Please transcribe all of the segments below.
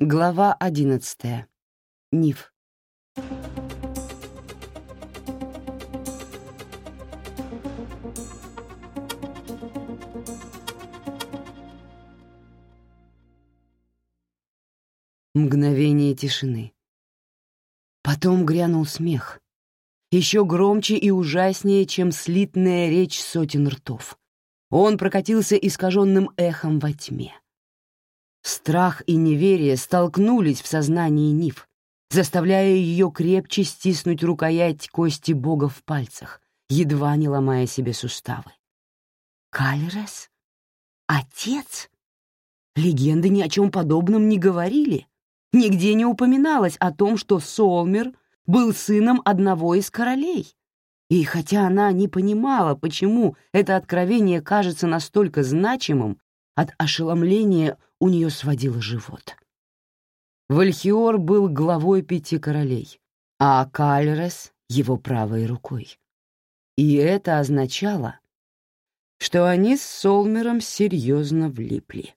Глава одиннадцатая. Ниф. Мгновение тишины. Потом грянул смех. Еще громче и ужаснее, чем слитная речь сотен ртов. Он прокатился искаженным эхом во тьме. Страх и неверие столкнулись в сознании Ниф, заставляя ее крепче стиснуть рукоять кости бога в пальцах, едва не ломая себе суставы. Калерес? Отец? Легенды ни о чем подобном не говорили. Нигде не упоминалось о том, что Солмер был сыном одного из королей. И хотя она не понимала, почему это откровение кажется настолько значимым, от ошеломления у нее сводило живот. Вальхиор был главой пяти королей, а Кальрес — его правой рукой. И это означало, что они с Солмером серьезно влипли.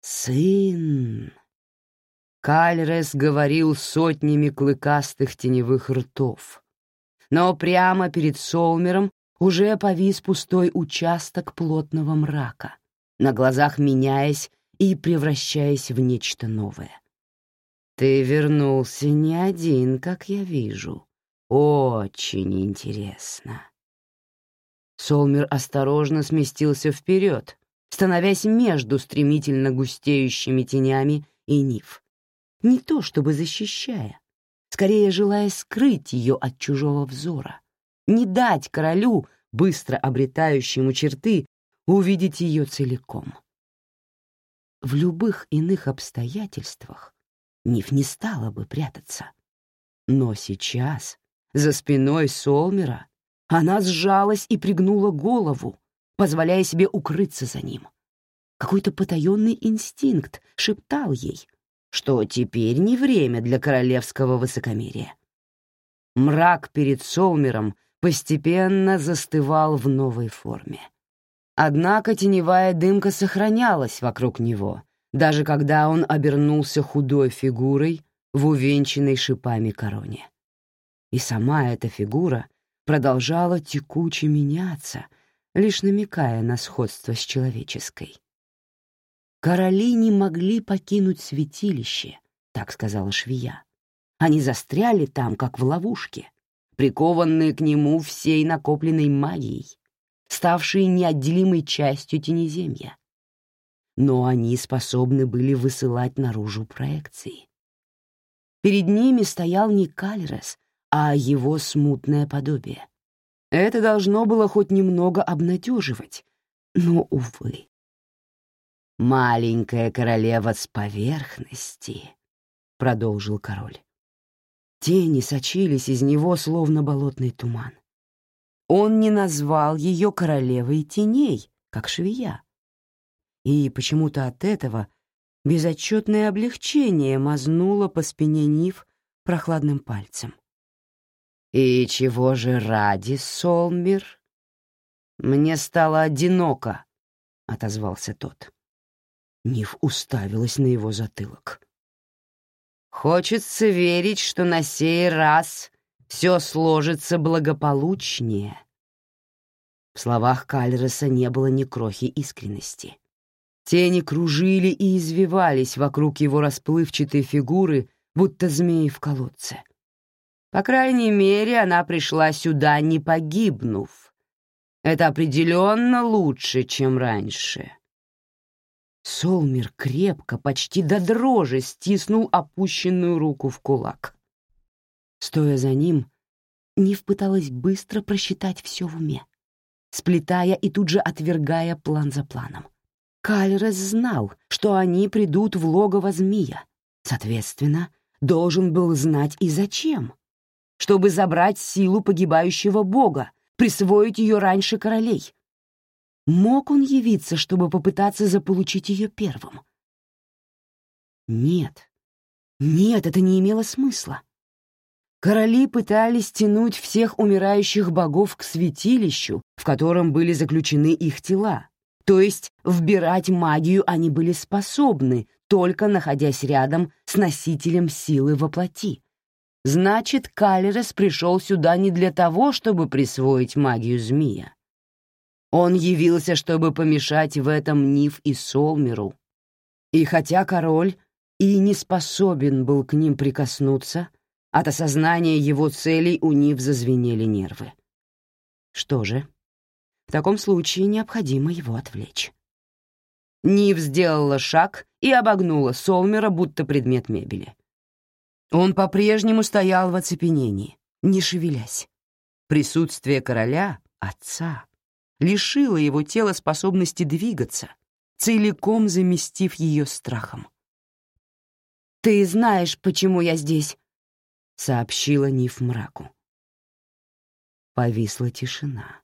«Сын!» Кальрес говорил сотнями клыкастых теневых ртов, но прямо перед Солмером уже повис пустой участок плотного мрака, на глазах меняясь и превращаясь в нечто новое. «Ты вернулся не один, как я вижу. Очень интересно». Солмер осторожно сместился вперед, становясь между стремительно густеющими тенями и нив. Не то чтобы защищая, скорее желая скрыть ее от чужого взора, не дать королю, быстро обретающему черты, увидеть ее целиком. В любых иных обстоятельствах Ниф не стала бы прятаться. Но сейчас, за спиной Солмера, она сжалась и пригнула голову, позволяя себе укрыться за ним. Какой-то потаенный инстинкт шептал ей, что теперь не время для королевского высокомерия. Мрак перед Солмером постепенно застывал в новой форме. Однако теневая дымка сохранялась вокруг него, даже когда он обернулся худой фигурой в увенчанной шипами короне. И сама эта фигура продолжала текуче меняться, лишь намекая на сходство с человеческой. Короли не могли покинуть святилище, так сказала швея. Они застряли там, как в ловушке, прикованные к нему всей накопленной магией, ставшие неотделимой частью тенеземья. Но они способны были высылать наружу проекции. Перед ними стоял не Кальрес, а его смутное подобие. Это должно было хоть немного обнадеживать, но, увы. «Маленькая королева с поверхности», — продолжил король. Тени сочились из него, словно болотный туман. Он не назвал ее королевой теней, как швея. И почему-то от этого безотчетное облегчение мазнуло по спине Нив прохладным пальцем. «И чего же ради, Солмир?» «Мне стало одиноко», — отозвался тот. Нив уставилась на его затылок. «Хочется верить, что на сей раз все сложится благополучнее. В словах Кальреса не было ни крохи искренности. Тени кружили и извивались вокруг его расплывчатой фигуры, будто змеи в колодце. По крайней мере, она пришла сюда, не погибнув. Это определенно лучше, чем раньше. Солмер крепко, почти до дрожи, стиснул опущенную руку в кулак. Стоя за ним, Нив пыталась быстро просчитать все в уме, сплетая и тут же отвергая план за планом. Кальрес знал, что они придут в логово змея. Соответственно, должен был знать и зачем. Чтобы забрать силу погибающего бога, присвоить ее раньше королей. Мог он явиться, чтобы попытаться заполучить ее первым? Нет. Нет, это не имело смысла. Короли пытались тянуть всех умирающих богов к святилищу, в котором были заключены их тела. То есть вбирать магию они были способны, только находясь рядом с носителем силы во плоти. Значит, Калерес пришел сюда не для того, чтобы присвоить магию змея. Он явился, чтобы помешать в этом Ниф и Солмеру. И хотя король и не способен был к ним прикоснуться, от осознания его целей у Нив зазвенели нервы. Что же, в таком случае необходимо его отвлечь. Нив сделала шаг и обогнула Солмера, будто предмет мебели. Он по-прежнему стоял в оцепенении, не шевелясь. Присутствие короля, отца, лишило его тела способности двигаться, целиком заместив ее страхом. «Ты знаешь, почему я здесь», — сообщила Ниф мраку. Повисла тишина.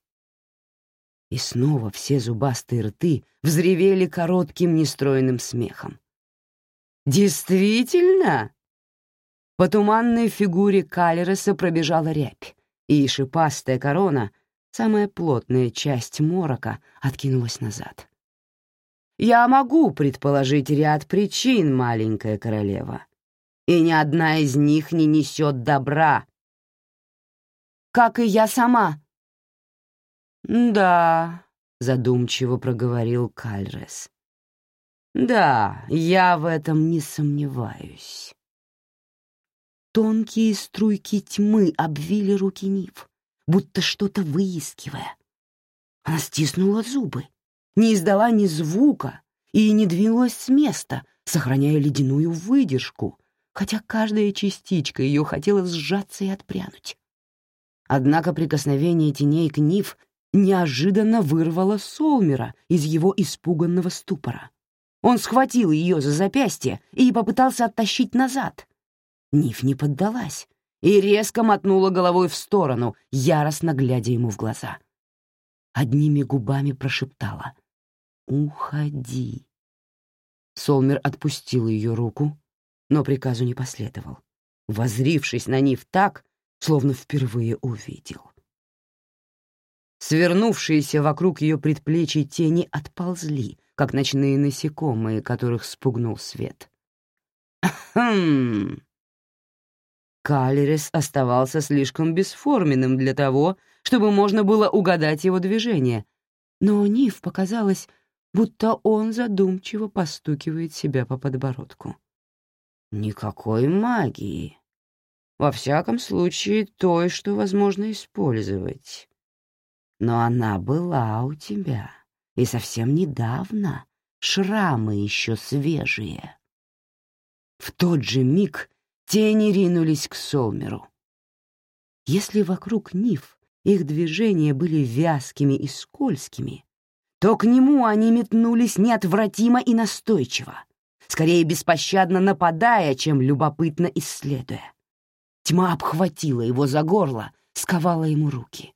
И снова все зубастые рты взревели коротким нестроенным смехом. «Действительно?» По туманной фигуре Калереса пробежала рябь, и шипастая корона, самая плотная часть морока, откинулась назад. «Я могу предположить ряд причин, маленькая королева, и ни одна из них не несет добра». «Как и я сама», «Да», — задумчиво проговорил Кальрес. «Да, я в этом не сомневаюсь». Тонкие струйки тьмы обвили руки Нив, будто что-то выискивая. Она стиснула зубы, не издала ни звука и не двинулась с места, сохраняя ледяную выдержку, хотя каждая частичка ее хотела сжаться и отпрянуть. Однако прикосновение теней к Нив неожиданно вырвала Солмера из его испуганного ступора. Он схватил ее за запястье и попытался оттащить назад. Ниф не поддалась и резко мотнула головой в сторону, яростно глядя ему в глаза. Одними губами прошептала «Уходи». Солмер отпустил ее руку, но приказу не последовал, возрившись на Ниф так, словно впервые увидел. Свернувшиеся вокруг ее предплечий тени отползли, как ночные насекомые, которых спугнул свет. «Хм...» Калерис оставался слишком бесформенным для того, чтобы можно было угадать его движение, но Нив показалось, будто он задумчиво постукивает себя по подбородку. «Никакой магии. Во всяком случае, той, что возможно использовать. Но она была у тебя, и совсем недавно шрамы еще свежие. В тот же миг тени ринулись к Солмеру. Если вокруг Ниф их движения были вязкими и скользкими, то к нему они метнулись неотвратимо и настойчиво, скорее беспощадно нападая, чем любопытно исследуя. Тьма обхватила его за горло, сковала ему руки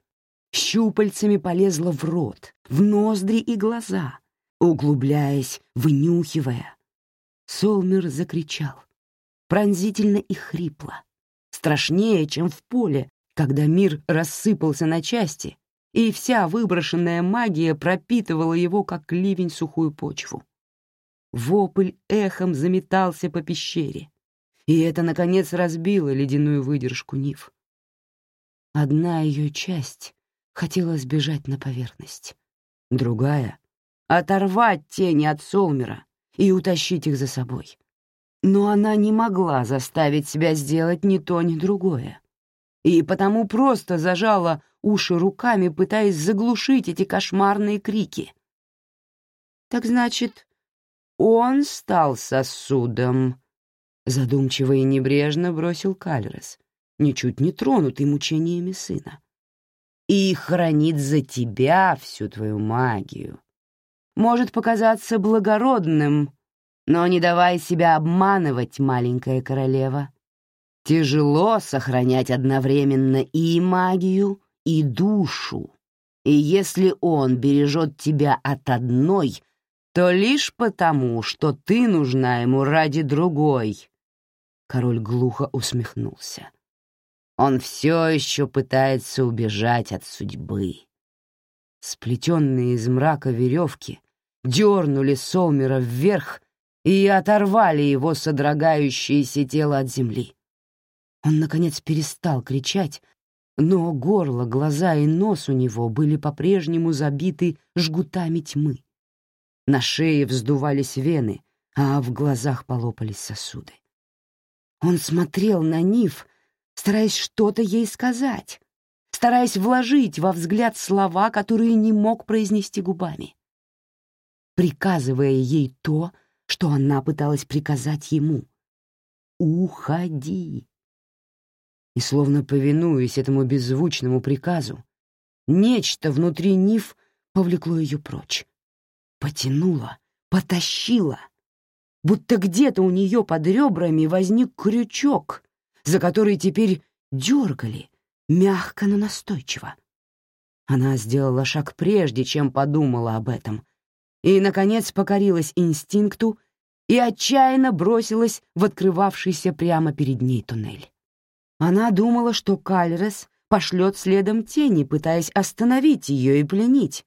щупальцами полезла в рот, в ноздри и глаза, углубляясь, вынюхивая. Солмер закричал, пронзительно и хрипло, страшнее, чем в поле, когда мир рассыпался на части, и вся выброшенная магия пропитывала его, как ливень, сухую почву. Вопль эхом заметался по пещере, и это, наконец, разбило ледяную выдержку Нив. Одна ее часть хотела сбежать на поверхность. Другая — оторвать тени от Солмера и утащить их за собой. Но она не могла заставить себя сделать ни то, ни другое. И потому просто зажала уши руками, пытаясь заглушить эти кошмарные крики. «Так значит, он стал сосудом», — задумчиво и небрежно бросил Калерес, ничуть не тронутый мучениями сына и хранит за тебя всю твою магию. Может показаться благородным, но не давай себя обманывать, маленькая королева. Тяжело сохранять одновременно и магию, и душу. И если он бережет тебя от одной, то лишь потому, что ты нужна ему ради другой. Король глухо усмехнулся. Он все еще пытается убежать от судьбы. Сплетенные из мрака веревки дернули Солмера вверх и оторвали его содрогающееся тело от земли. Он, наконец, перестал кричать, но горло, глаза и нос у него были по-прежнему забиты жгутами тьмы. На шее вздувались вены, а в глазах полопались сосуды. Он смотрел на Нив, стараясь что-то ей сказать, стараясь вложить во взгляд слова, которые не мог произнести губами, приказывая ей то, что она пыталась приказать ему. «Уходи!» И словно повинуясь этому беззвучному приказу, нечто внутри Нив повлекло ее прочь. Потянуло, потащило, будто где-то у нее под ребрами возник крючок, за который теперь дергали, мягко, но настойчиво. Она сделала шаг прежде, чем подумала об этом, и, наконец, покорилась инстинкту и отчаянно бросилась в открывавшийся прямо перед ней туннель. Она думала, что Кальрес пошлет следом тени, пытаясь остановить ее и пленить.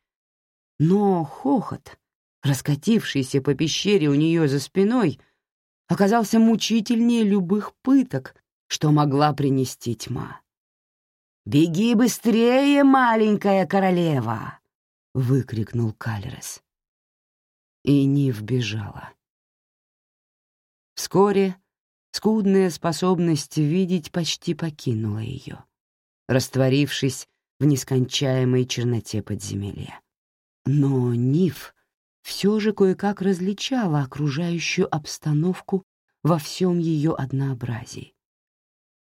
Но хохот, раскатившийся по пещере у нее за спиной, оказался мучительнее любых пыток, что могла принести тьма. «Беги быстрее, маленькая королева!» — выкрикнул Калерес. И Нив бежала. Вскоре скудная способность видеть почти покинула ее, растворившись в нескончаемой черноте подземелья. Но Нив все же кое-как различала окружающую обстановку во всем ее однообразии.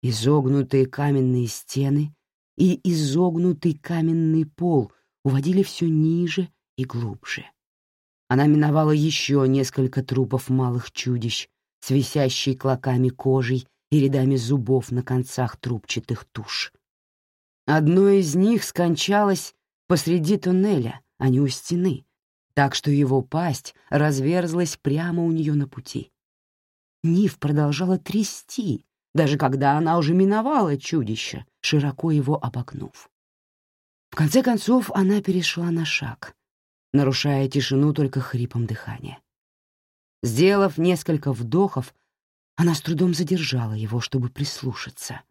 Изогнутые каменные стены и изогнутый каменный пол уводили все ниже и глубже. Она миновала еще несколько трупов малых чудищ с висящей клоками кожей и рядами зубов на концах трубчатых туш. Одно из них скончалось посреди туннеля, а не у стены, так что его пасть разверзлась прямо у нее на пути. Нив продолжала трясти, даже когда она уже миновала чудище, широко его обогнув. В конце концов она перешла на шаг, нарушая тишину только хрипом дыхания. Сделав несколько вдохов, она с трудом задержала его, чтобы прислушаться.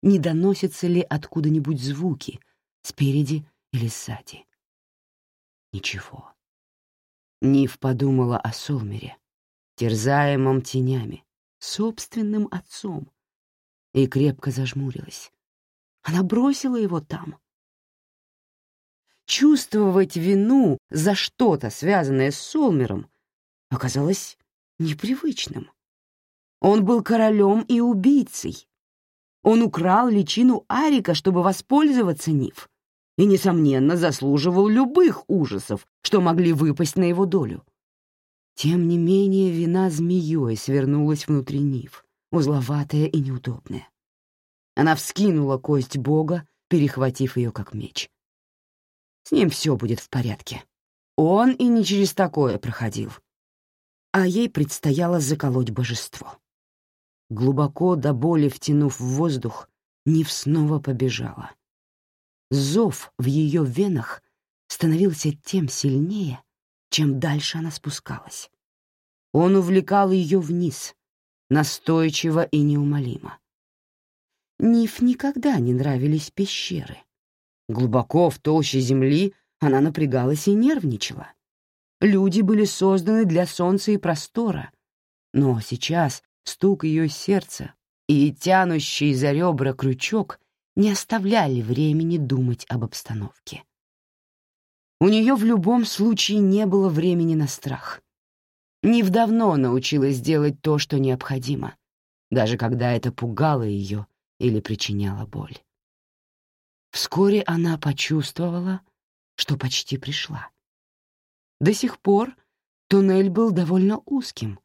Не доносятся ли откуда-нибудь звуки, спереди или сзади? Ничего. Нив подумала о Солмере, терзаемом тенями, собственным отцом, и крепко зажмурилась. Она бросила его там. Чувствовать вину за что-то, связанное с Солмером, оказалось непривычным. Он был королем и убийцей. Он украл личину Арика, чтобы воспользоваться Нив, и, несомненно, заслуживал любых ужасов, что могли выпасть на его долю. Тем не менее, вина змеей свернулась внутри Нив, узловатая и неудобная. Она вскинула кость бога, перехватив ее как меч. С ним все будет в порядке. Он и не через такое проходил. А ей предстояло заколоть божество. Глубоко до боли втянув в воздух, Нив снова побежала. Зов в ее венах становился тем сильнее, чем дальше она спускалась. Он увлекал ее вниз, настойчиво и неумолимо. Ниф никогда не нравились пещеры. Глубоко в толще земли она напрягалась и нервничала. Люди были созданы для солнца и простора, но сейчас стук ее сердца и тянущий за ребра крючок не оставляли времени думать об обстановке. У нее в любом случае не было времени на страх. Нив давно научилась делать то, что необходимо, даже когда это пугало ее или причиняла боль. Вскоре она почувствовала, что почти пришла. До сих пор туннель был довольно узким,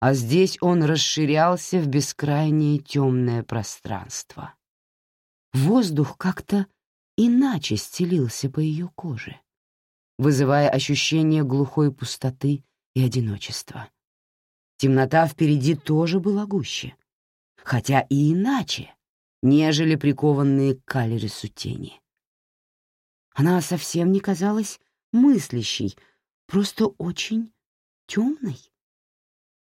а здесь он расширялся в бескрайнее темное пространство. Воздух как-то иначе стелился по ее коже, вызывая ощущение глухой пустоты и одиночества. Темнота впереди тоже была гуще, хотя и иначе, нежели прикованные к калерису тени. Она совсем не казалась мыслящей, просто очень темной.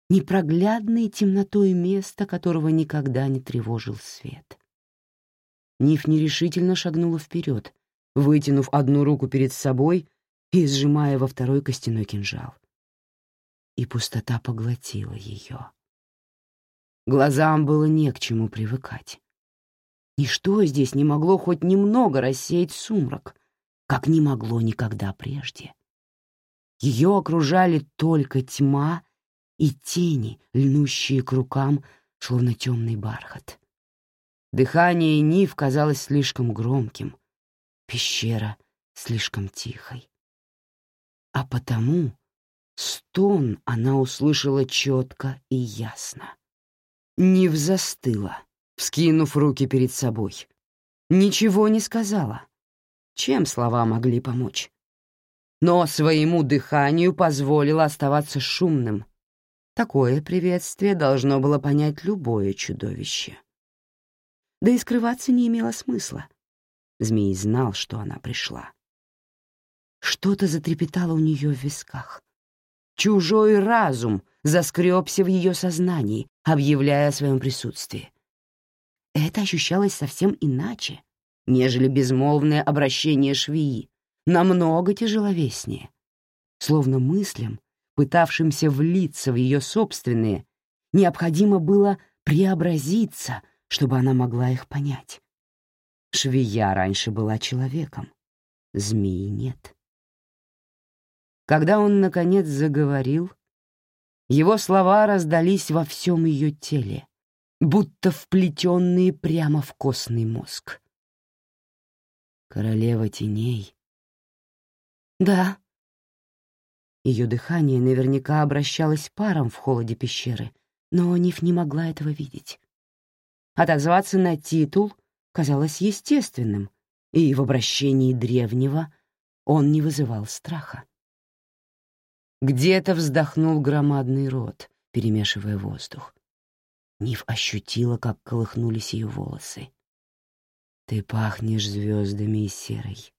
непроглядной темнотой места, которого никогда не тревожил свет. Ниф нерешительно шагнула вперед, вытянув одну руку перед собой и сжимая во второй костяной кинжал. И пустота поглотила ее. Глазам было не к чему привыкать. Ничто здесь не могло хоть немного рассеять сумрак, как не могло никогда прежде. Ее окружали только тьма и тени, льнущие к рукам, словно темный бархат. Дыхание Нив казалось слишком громким, пещера слишком тихой. А потому стон она услышала четко и ясно. Нив застыла, вскинув руки перед собой. Ничего не сказала. Чем слова могли помочь? Но своему дыханию позволила оставаться шумным. Такое приветствие должно было понять любое чудовище. Да и скрываться не имело смысла. Змей знал, что она пришла. Что-то затрепетало у нее в висках. Чужой разум заскребся в ее сознании, объявляя о своем присутствии. Это ощущалось совсем иначе, нежели безмолвное обращение швеи, намного тяжеловеснее. Словно мыслям, пытавшимся влиться в ее собственные, необходимо было преобразиться, чтобы она могла их понять. Швея раньше была человеком, змеи нет. Когда он, наконец, заговорил, его слова раздались во всем ее теле, будто вплетенные прямо в костный мозг. Королева теней. Да. Ее дыхание наверняка обращалось паром в холоде пещеры, но Ниф не могла этого видеть. Отозваться на титул казалось естественным, и в обращении древнего он не вызывал страха. Где-то вздохнул громадный рот, перемешивая воздух. Нив ощутила, как колыхнулись ее волосы. «Ты пахнешь звездами и серой.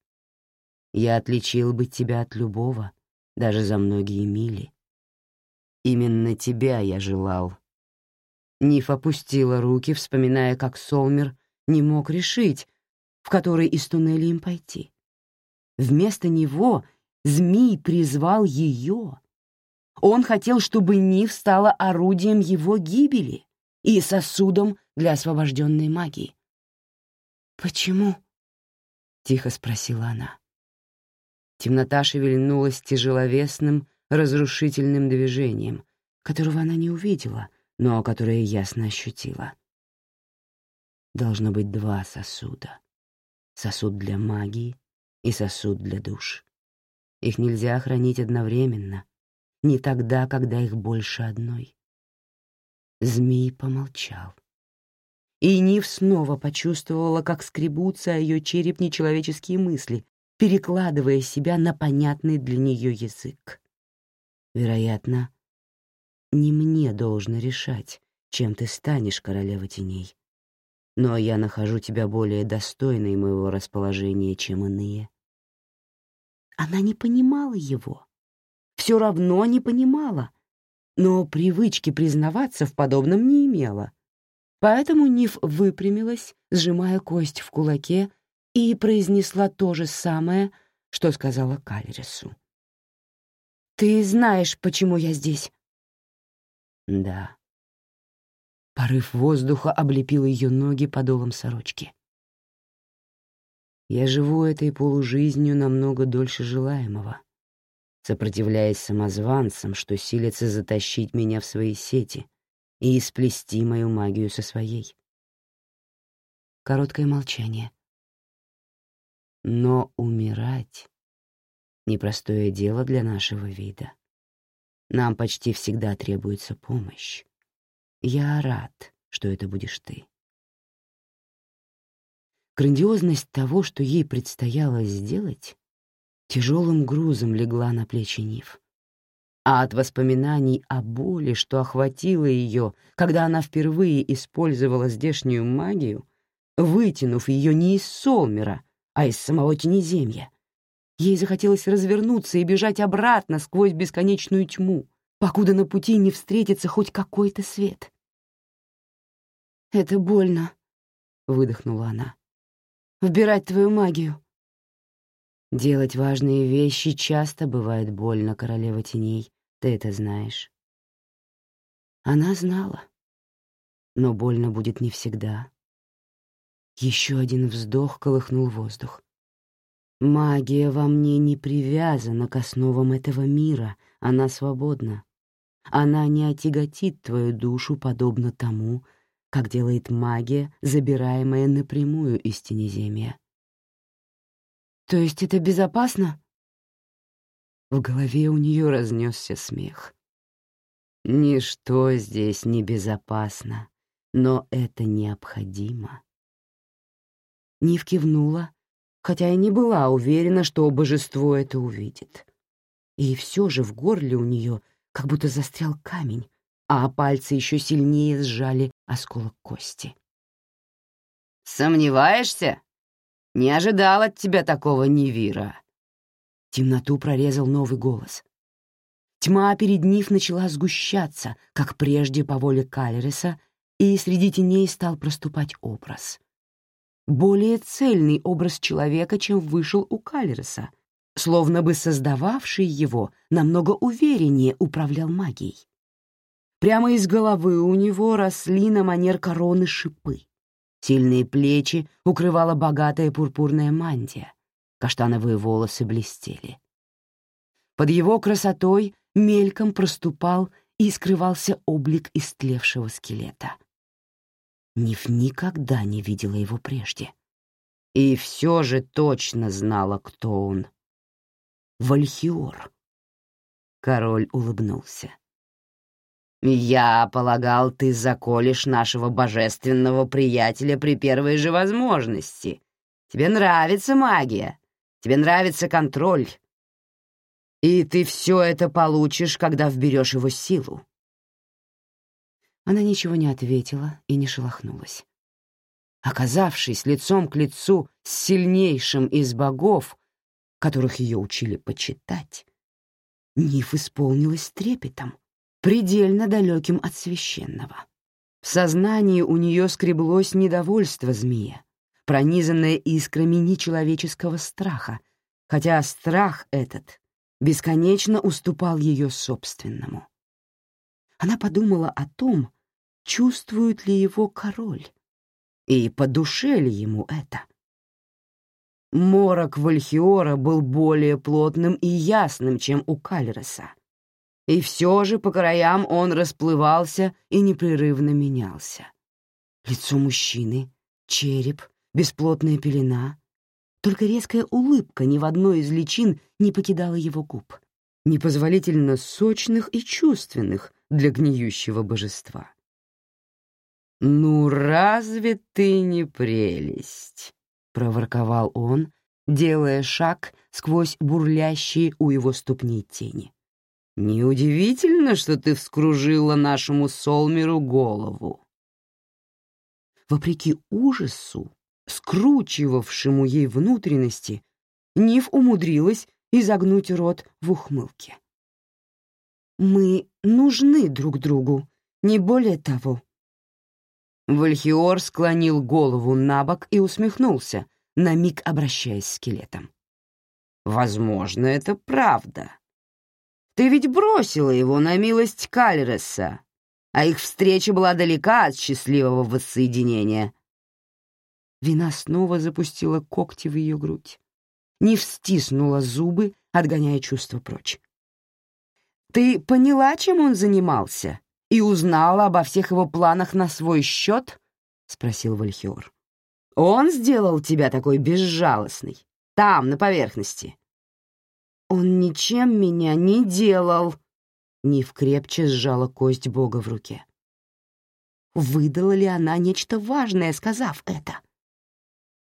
Я отличил бы тебя от любого, даже за многие мили. Именно тебя я желал». Ниф опустила руки, вспоминая, как Солмер не мог решить, в который из туннелей им пойти. Вместо него — Змей призвал ее. Он хотел, чтобы Нив стала орудием его гибели и сосудом для освобожденной магии. «Почему?» — тихо спросила она. Темнота шевельнулась тяжеловесным, разрушительным движением, которого она не увидела, но которое ясно ощутила. Должно быть два сосуда. Сосуд для магии и сосуд для душ. Их нельзя хранить одновременно, не тогда, когда их больше одной. Змей помолчал. И Нив снова почувствовала, как скребутся ее череп нечеловеческие мысли, перекладывая себя на понятный для нее язык. Вероятно, не мне должно решать, чем ты станешь, королева теней. Но я нахожу тебя более достойной моего расположения, чем иные. Она не понимала его. Все равно не понимала, но привычки признаваться в подобном не имела. Поэтому Ниф выпрямилась, сжимая кость в кулаке, и произнесла то же самое, что сказала Калерису. «Ты знаешь, почему я здесь?» «Да». Порыв воздуха облепил ее ноги подолом сорочки. Я живу этой полужизнью намного дольше желаемого, сопротивляясь самозванцам, что силятся затащить меня в свои сети и исплести мою магию со своей. Короткое молчание. Но умирать — непростое дело для нашего вида. Нам почти всегда требуется помощь. Я рад, что это будешь ты. Грандиозность того, что ей предстояло сделать, тяжелым грузом легла на плечи Нив. А от воспоминаний о боли, что охватило ее, когда она впервые использовала здешнюю магию, вытянув ее не из Солмера, а из самого Тенеземья, ей захотелось развернуться и бежать обратно сквозь бесконечную тьму, покуда на пути не встретится хоть какой-то свет. «Это больно», — выдохнула она. «Вбирать твою магию». Делать важные вещи часто бывает больно, королева теней, ты это знаешь. Она знала, но больно будет не всегда. Еще один вздох колыхнул воздух. Магия во мне не привязана к основам этого мира, она свободна. Она не отяготит твою душу подобно тому, как делает магия, забираемая напрямую из тенеземья. «То есть это безопасно?» В голове у нее разнесся смех. «Ничто здесь не безопасно, но это необходимо». Нив кивнула, хотя и не была уверена, что божество это увидит. И все же в горле у нее как будто застрял камень, а пальцы еще сильнее сжали осколок кости. «Сомневаешься? Не ожидал от тебя такого Невира». Темноту прорезал новый голос. Тьма перед Нив начала сгущаться, как прежде по воле Калереса, и среди теней стал проступать образ. Более цельный образ человека, чем вышел у Калереса, словно бы создававший его намного увереннее управлял магией. Прямо из головы у него росли на манер короны шипы. Сильные плечи укрывала богатая пурпурная мантия, каштановые волосы блестели. Под его красотой мельком проступал и скрывался облик истлевшего скелета. Ниф никогда не видела его прежде. И все же точно знала, кто он. Вальхиор. Король улыбнулся. «Я полагал, ты заколешь нашего божественного приятеля при первой же возможности. Тебе нравится магия, тебе нравится контроль. И ты все это получишь, когда вберешь его силу». Она ничего не ответила и не шелохнулась. Оказавшись лицом к лицу с сильнейшим из богов, которых ее учили почитать, Ниф исполнилась трепетом предельно далеким от священного. В сознании у нее скреблось недовольство змея, пронизанное искрами нечеловеческого страха, хотя страх этот бесконечно уступал ее собственному. Она подумала о том, чувствует ли его король, и по душе ли ему это. Морок Вальхиора был более плотным и ясным, чем у Кальроса. И все же по краям он расплывался и непрерывно менялся. Лицо мужчины, череп, бесплотная пелена. Только резкая улыбка ни в одной из личин не покидала его губ, непозволительно сочных и чувственных для гниющего божества. «Ну разве ты не прелесть?» — проворковал он, делая шаг сквозь бурлящие у его ступней тени. Неудивительно, что ты вскружила нашему Солмеру голову. Вопреки ужасу, скручивавшему ей внутренности, Нив умудрилась изогнуть рот в ухмылке. «Мы нужны друг другу, не более того». Вальхиор склонил голову на бок и усмехнулся, на миг обращаясь к скелетом. «Возможно, это правда. Ты ведь бросила его на милость Кальреса, а их встреча была далека от счастливого воссоединения. Вина снова запустила когти в ее грудь. Не встиснула зубы, отгоняя чувства прочь. «Ты поняла, чем он занимался, и узнала обо всех его планах на свой счет?» — спросил Вальхиор. «Он сделал тебя такой безжалостный, там, на поверхности. «Он ничем меня не делал!» Нив крепче сжала кость Бога в руке. Выдала ли она нечто важное, сказав это?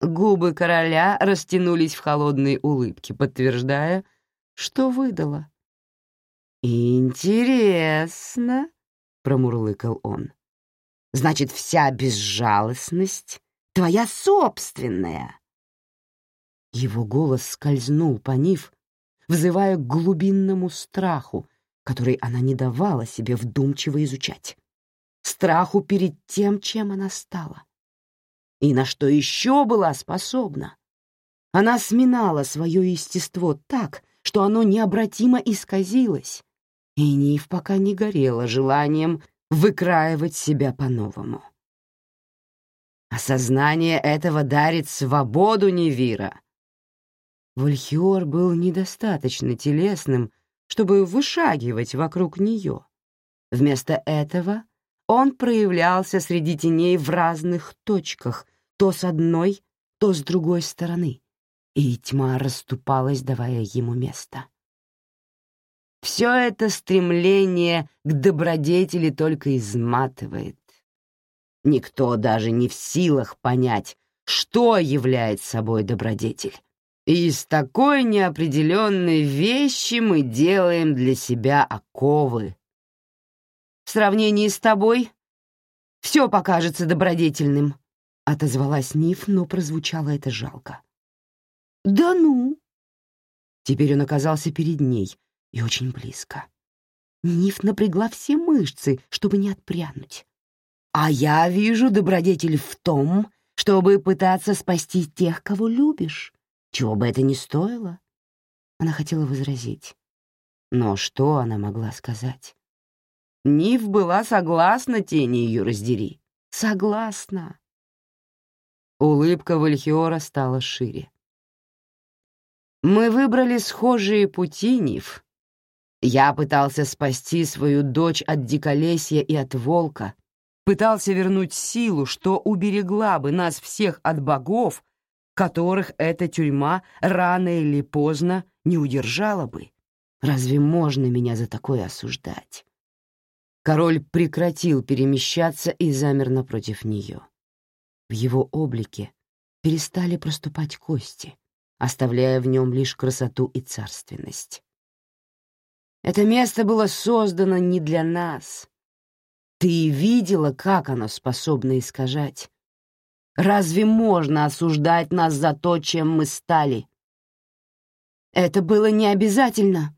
Губы короля растянулись в холодные улыбки, подтверждая, что выдала. «Интересно», — промурлыкал он. «Значит, вся безжалостность твоя собственная». Его голос скользнул по Нив, взывая к глубинному страху, который она не давала себе вдумчиво изучать. Страху перед тем, чем она стала. И на что еще была способна. Она сминала свое естество так, что оно необратимо исказилось, и Нив пока не горела желанием выкраивать себя по-новому. Осознание этого дарит свободу Невира. Вальхиор был недостаточно телесным, чтобы вышагивать вокруг нее. Вместо этого он проявлялся среди теней в разных точках, то с одной, то с другой стороны, и тьма расступалась, давая ему место. Все это стремление к добродетели только изматывает. Никто даже не в силах понять, что является собой добродетель. И из такой неопределенной вещи мы делаем для себя оковы. В сравнении с тобой все покажется добродетельным, — отозвалась Ниф, но прозвучало это жалко. «Да ну!» Теперь он оказался перед ней и очень близко. Ниф напрягла все мышцы, чтобы не отпрянуть. «А я вижу добродетель в том, чтобы пытаться спасти тех, кого любишь, чего бы это ни стоило». Она хотела возразить. Но что она могла сказать? Ниф была согласна, тени ее раздери. Согласна. Улыбка Вальхиора стала шире. Мы выбрали схожие пути, Ниф. Я пытался спасти свою дочь от диколесья и от волка, пытался вернуть силу, что уберегла бы нас всех от богов, которых эта тюрьма рано или поздно не удержала бы. Разве можно меня за такое осуждать? Король прекратил перемещаться и замер напротив нее. В его облике перестали проступать кости, оставляя в нем лишь красоту и царственность. Это место было создано не для нас. Ты видела, как оно способно искажать. Разве можно осуждать нас за то, чем мы стали? Это было не обязательно.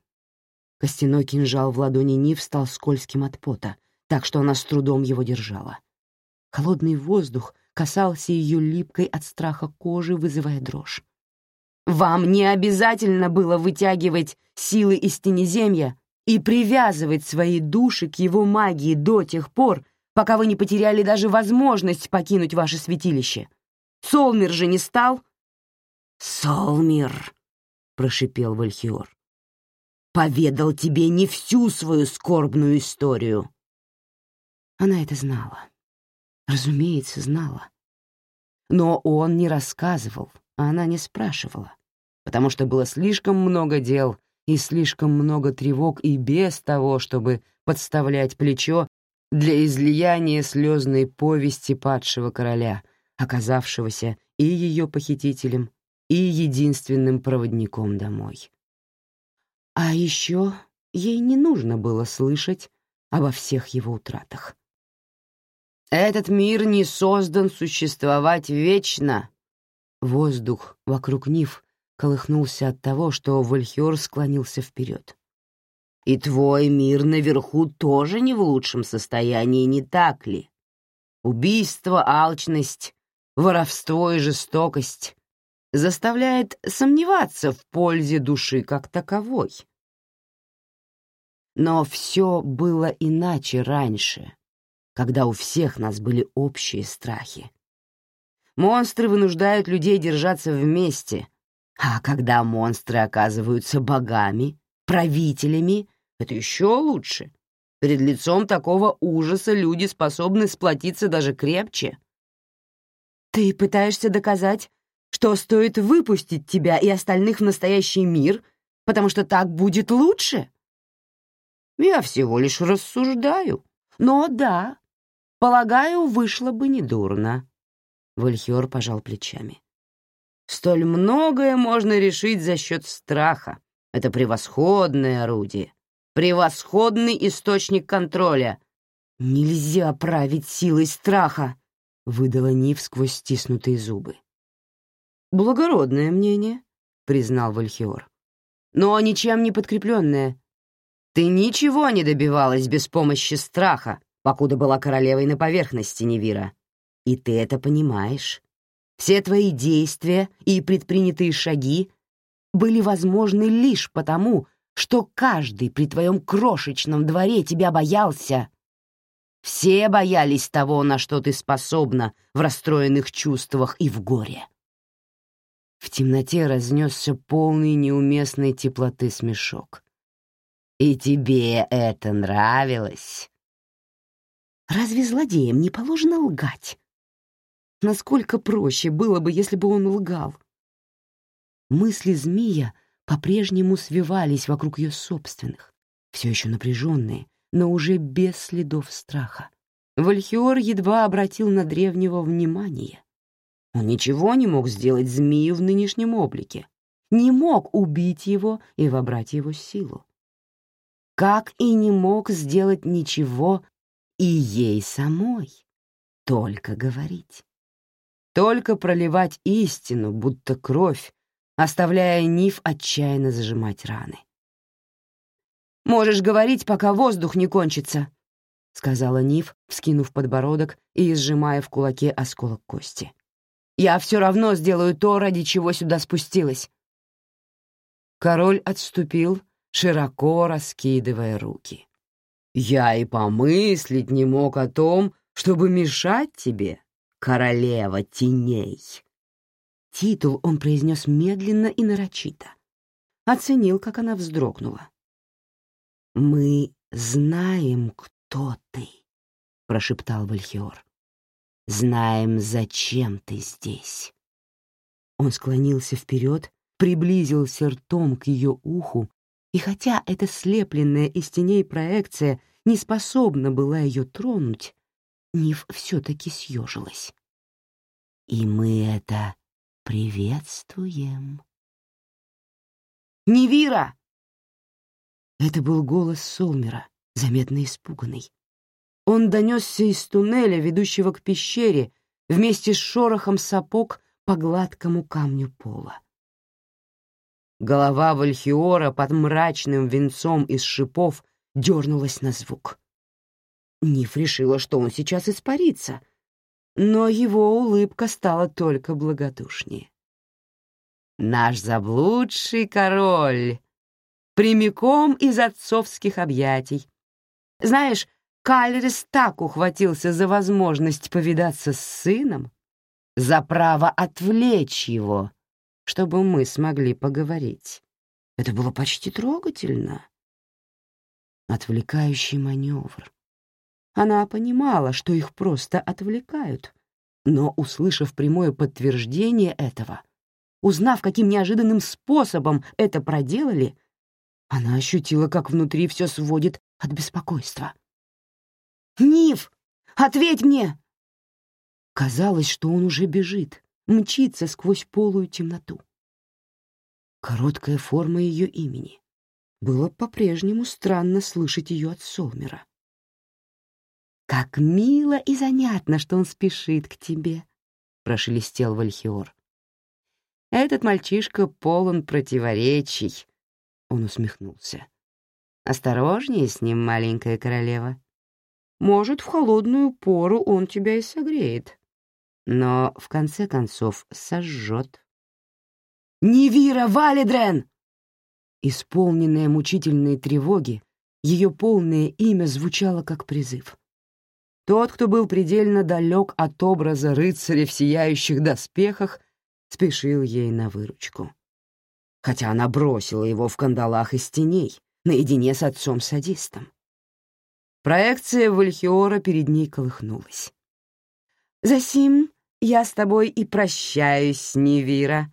Костяной кинжал в ладони Нив стал скользким от пота, так что она с трудом его держала. Холодный воздух касался ее липкой от страха кожи, вызывая дрожь. Вам не обязательно было вытягивать силы из тенеземья и привязывать свои души к его магии до тех пор, пока вы не потеряли даже возможность покинуть ваше святилище. Солмир же не стал? Солмир, прошипел Вальхиор. Поведал тебе не всю свою скорбную историю. Она это знала. Разумеется, знала. Но он не рассказывал, она не спрашивала, потому что было слишком много дел и слишком много тревог и без того, чтобы подставлять плечо для излияния слезной повести падшего короля, оказавшегося и ее похитителем, и единственным проводником домой. А еще ей не нужно было слышать обо всех его утратах. «Этот мир не создан существовать вечно», Воздух вокруг Нив колыхнулся от того, что Вальхиор склонился вперед. «И твой мир наверху тоже не в лучшем состоянии, не так ли? Убийство, алчность, воровство и жестокость заставляет сомневаться в пользе души как таковой. Но все было иначе раньше, когда у всех нас были общие страхи. Монстры вынуждают людей держаться вместе. А когда монстры оказываются богами, правителями, это еще лучше. Перед лицом такого ужаса люди способны сплотиться даже крепче. Ты пытаешься доказать, что стоит выпустить тебя и остальных в настоящий мир, потому что так будет лучше? Я всего лишь рассуждаю. Но да, полагаю, вышло бы недурно. Вальхиор пожал плечами. «Столь многое можно решить за счет страха. Это превосходное орудие, превосходный источник контроля. Нельзя править силой страха», — выдала Нив сквозь стиснутые зубы. «Благородное мнение», — признал Вальхиор. «Но ничем не подкрепленное. Ты ничего не добивалась без помощи страха, покуда была королевой на поверхности Невира. И ты это понимаешь. Все твои действия и предпринятые шаги были возможны лишь потому, что каждый при твоем крошечном дворе тебя боялся. Все боялись того, на что ты способна в расстроенных чувствах и в горе. В темноте разнесся полный неуместной теплоты смешок. «И тебе это нравилось?» «Разве злодеям не положено лгать?» Насколько проще было бы, если бы он лгал. Мысли змея по-прежнему свивались вокруг ее собственных, все еще напряженные, но уже без следов страха. Вальхиор едва обратил на древнего внимание. Он ничего не мог сделать змею в нынешнем облике, не мог убить его и вобрать его силу. Как и не мог сделать ничего и ей самой, только говорить. Только проливать истину, будто кровь, оставляя Ниф отчаянно зажимать раны. «Можешь говорить, пока воздух не кончится», — сказала Ниф, вскинув подбородок и сжимая в кулаке осколок кости. «Я все равно сделаю то, ради чего сюда спустилась». Король отступил, широко раскидывая руки. «Я и помыслить не мог о том, чтобы мешать тебе, королева теней». Титул он произнес медленно и нарочито. Оценил, как она вздрогнула. «Мы знаем, кто ты», — прошептал Вальхиор. «Знаем, зачем ты здесь». Он склонился вперед, приблизился ртом к ее уху, и хотя эта слепленная из теней проекция не способна была ее тронуть, Нив все-таки съежилась. «И мы это приветствуем». «Невира!» Это был голос Солмера, заметно испуганный. Он донесся из туннеля, ведущего к пещере, вместе с шорохом сапог по гладкому камню пола. Голова Вальхиора под мрачным венцом из шипов дернулась на звук. Ниф решила, что он сейчас испарится, но его улыбка стала только благодушнее. «Наш заблудший король!» Прямиком из отцовских объятий. Знаешь, Калерис так ухватился за возможность повидаться с сыном, за право отвлечь его, чтобы мы смогли поговорить. Это было почти трогательно. Отвлекающий маневр. Она понимала, что их просто отвлекают, но, услышав прямое подтверждение этого, узнав, каким неожиданным способом это проделали, она ощутила, как внутри все сводит от беспокойства. «Нив, ответь мне!» Казалось, что он уже бежит, мчится сквозь полую темноту. Короткая форма ее имени. Было по-прежнему странно слышать ее от Солмера. «Как мило и занятно, что он спешит к тебе», — прошелестел Вальхиор. «Этот мальчишка полон противоречий», — он усмехнулся. «Осторожнее с ним, маленькая королева. Может, в холодную пору он тебя и согреет, но в конце концов сожжет». «Невира Валидрен!» Исполненная мучительной тревоги, ее полное имя звучало как призыв. Тот, кто был предельно далек от образа рыцаря в сияющих доспехах, спешил ей на выручку. Хотя она бросила его в кандалах из теней, наедине с отцом-садистом. Проекция Вальхиора перед ней колыхнулась. «Засим, я с тобой и прощаюсь, Невира».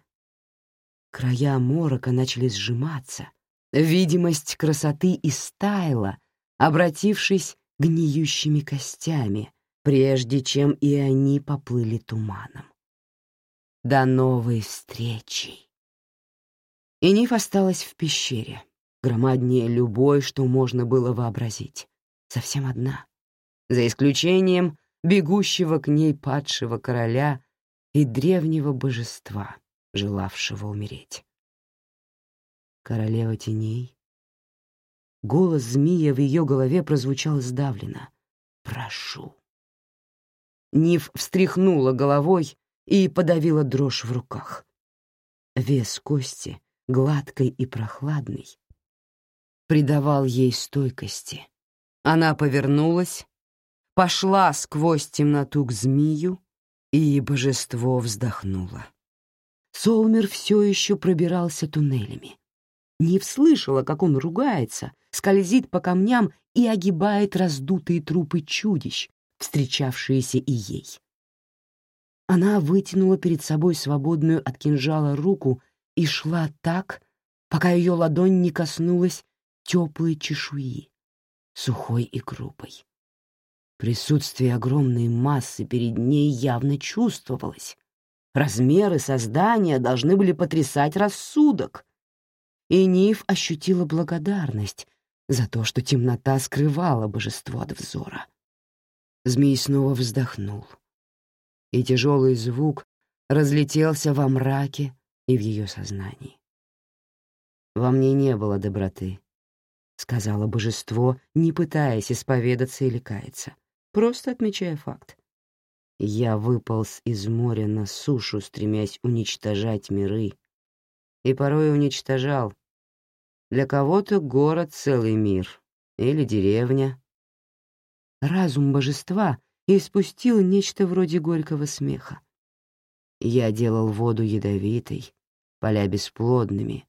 Края морока начали сжиматься, видимость красоты истаяла, обратившись гниющими костями, прежде чем и они поплыли туманом. До новой встречи. И Ниф осталась в пещере, громаднее любой, что можно было вообразить, совсем одна, за исключением бегущего к ней падшего короля и древнего божества, желавшего умереть. Королева теней Голос змея в ее голове прозвучал сдавленно. «Прошу». Нив встряхнула головой и подавила дрожь в руках. Вес кости, гладкой и прохладной, придавал ей стойкости. Она повернулась, пошла сквозь темноту к змею, и божество вздохнуло. Солмер все еще пробирался туннелями. Не вслышала, как он ругается, скользит по камням и огибает раздутые трупы чудищ, встречавшиеся и ей. Она вытянула перед собой свободную от кинжала руку и шла так, пока ее ладонь не коснулась теплой чешуи, сухой и грубой. Присутствие огромной массы перед ней явно чувствовалось. Размеры создания должны были потрясать рассудок. И Ниф ощутила благодарность за то, что темнота скрывала божество от взора. Змей снова вздохнул, и тяжелый звук разлетелся во мраке и в ее сознании. «Во мне не было доброты», — сказала божество, не пытаясь исповедаться или каяться, просто отмечая факт. Я выполз из моря на сушу, стремясь уничтожать миры, и порой уничтожал. Для кого-то город — целый мир, или деревня. Разум божества испустил нечто вроде горького смеха. Я делал воду ядовитой, поля бесплодными,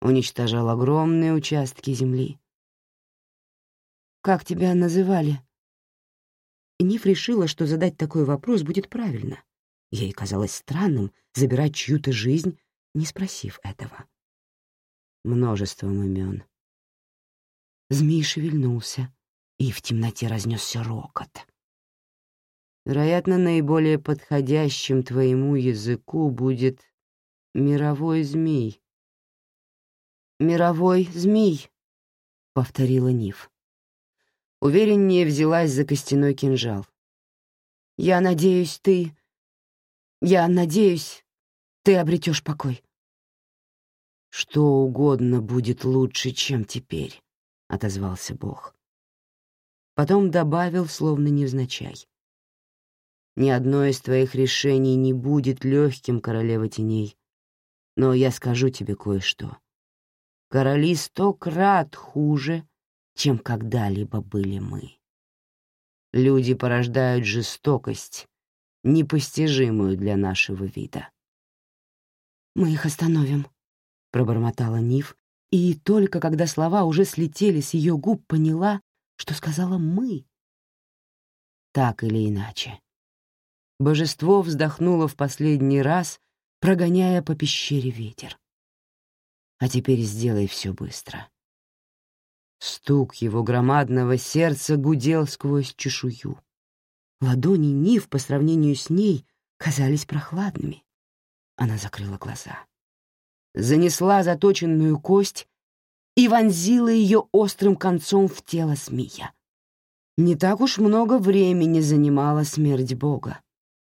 уничтожал огромные участки земли. «Как тебя называли?» Ниф решила, что задать такой вопрос будет правильно. Ей казалось странным забирать чью-то жизнь, не спросив этого. Множеством имен. Змей шевельнулся, и в темноте разнесся рокот. Вероятно, наиболее подходящим твоему языку будет мировой змей. «Мировой змей», — повторила Ниф увереннее взялась за костяной кинжал. «Я надеюсь, ты... Я надеюсь, ты обретешь покой». «Что угодно будет лучше, чем теперь», — отозвался Бог. Потом добавил, словно невзначай. «Ни одно из твоих решений не будет легким, королева теней, но я скажу тебе кое-что. Короли сто крат хуже, чем когда-либо были мы. Люди порождают жестокость, непостижимую для нашего вида. «Мы их остановим», — пробормотала Ниф, и только когда слова уже слетели с ее губ, поняла, что сказала «мы». Так или иначе. Божество вздохнуло в последний раз, прогоняя по пещере ветер. А теперь сделай все быстро. Стук его громадного сердца гудел сквозь чешую. Ладони Нив по сравнению с ней казались прохладными. Она закрыла глаза. Занесла заточенную кость и вонзила ее острым концом в тело змея. Не так уж много времени занимала смерть Бога.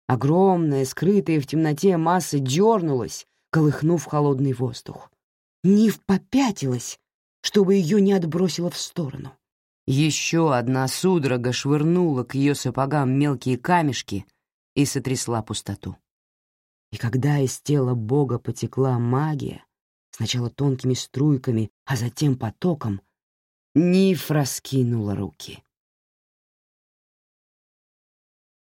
Огромная, скрытая в темноте масса дернулась, колыхнув холодный воздух. Нив попятилась, чтобы ее не отбросило в сторону. Еще одна судорога швырнула к ее сапогам мелкие камешки и сотрясла пустоту. И когда из тела Бога потекла магия, сначала тонкими струйками, а затем потоком, Ниф раскинула руки.